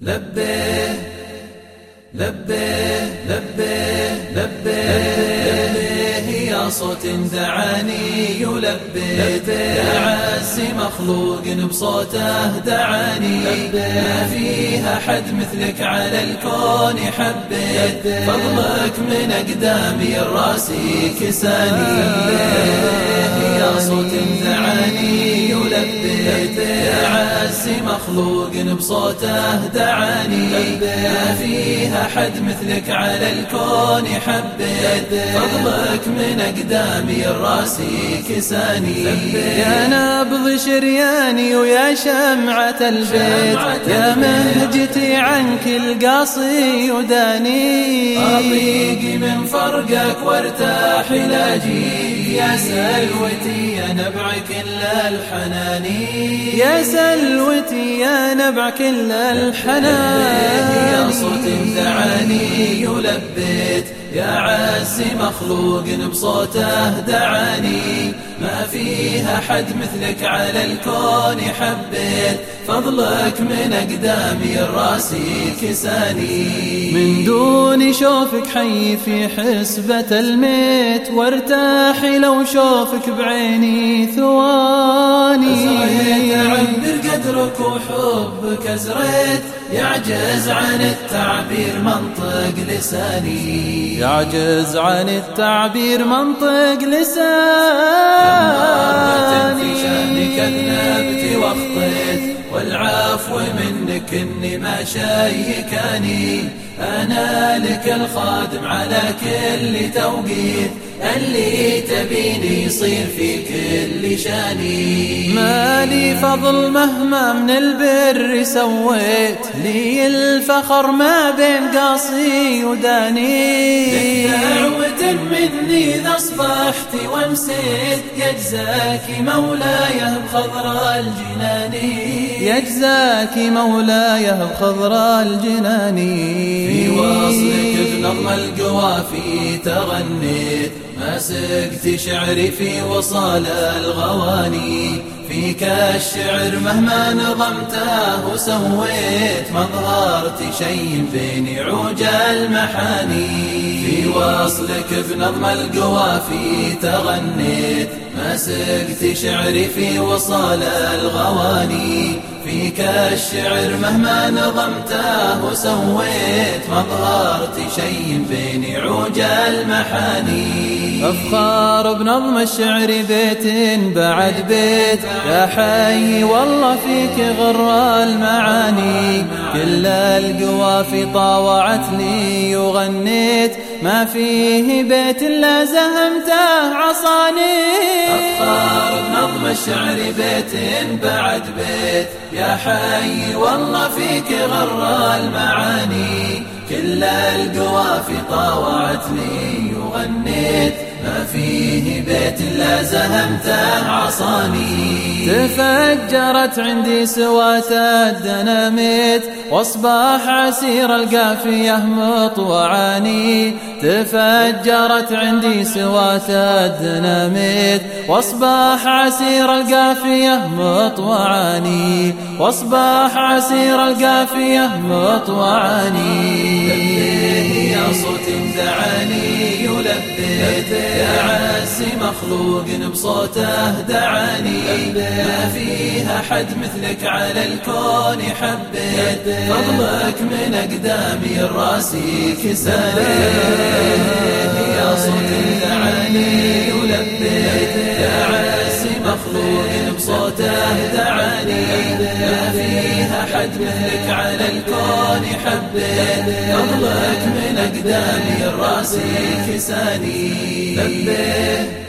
لبيه لبيه لبيه يا صوت دعاني يلبيه عز مخلوق بصوته دعاني ما فيها حد مثلك على الكون حبيت فضلك من أقدامي الراسي كساني يا صوت دعاني عز مخلوق بصوته دعاني. ما فيها حد مثلك على الكون حبيت. فضلك من أقدامي الراسي كساني. يا شرياني ويا شمعة البيت. يا مهجتي عنك القاصي وداني. أطيق من فرقك وارتاح لاجي يا سلوتي يا نبع كل الحناني. يا سلوتي يا نبع كل الحنان يا صوت دعاني يلبيت يا عز مخلوق بصوته دعاني. ما فيها حد مثلك على الكون حبيت. فضلك من أقدامي الراسي كساني. من دون شوفك حي في حسبة الميت وارتاحي لو شوفك بعيني ثواني. عبر قدرك وحبك أزريت يعجز عن التعبير منطق لساني. يعجز عن التعبير منطق لساني. إني ما شيكاني أنا لك الخادم على كل توقيت. اللي تبيني يصير في كل شأني. ما لي فضل مهما من البر سويت. لي الفخر ما بين قاصي وداني. إذا أصبحت وامسيت يجزاك مولاي بخضراء الجنان. يجزاك مولاي بخضراء الجنان. في وصلك بنظم القوافي تغنيت. ما سقت شعري في وصال الغواني. فيك الشعر مهما نظمته وسويت ما ظهرت شيء بين عوج المحاني. في وصلك بنظم القوافي تغنيت ما سقت شعري في وصال الغواني. فيك الشعر مهما نظمته وسويت ما ظهرت شيء بين عوج المحاني. أفخار بنظم الشعر بيت بعد بيت. يا حي والله فيك غر المعاني. كل القوافي طاوعتني وغنيت ما فيه بيت إلا زهمته عصاني. أفخار بنظم الشعر بيت بعد بيت. يا حي والله فيك غر المعاني. كل القوافي طاوعتني وغنيت ما فيه بيت إلا زهمته عصاني. تفجرت عندي سوات الدناميت واصباح عسير القافية مطوعاني تفجرت عندي سوات الدناميت واصباح عسير القافية مطوعاني واصباح عسير القافية مطوعاني دعاني يلبيت يا عز مخلوق بصوته دعاني. ما فيها حد مثلك على الكون حبيت فضلك من أقدامي الراسي كساني مثلك على الكون حبيت فضلك من أقدامي الراسي كساني. لبيه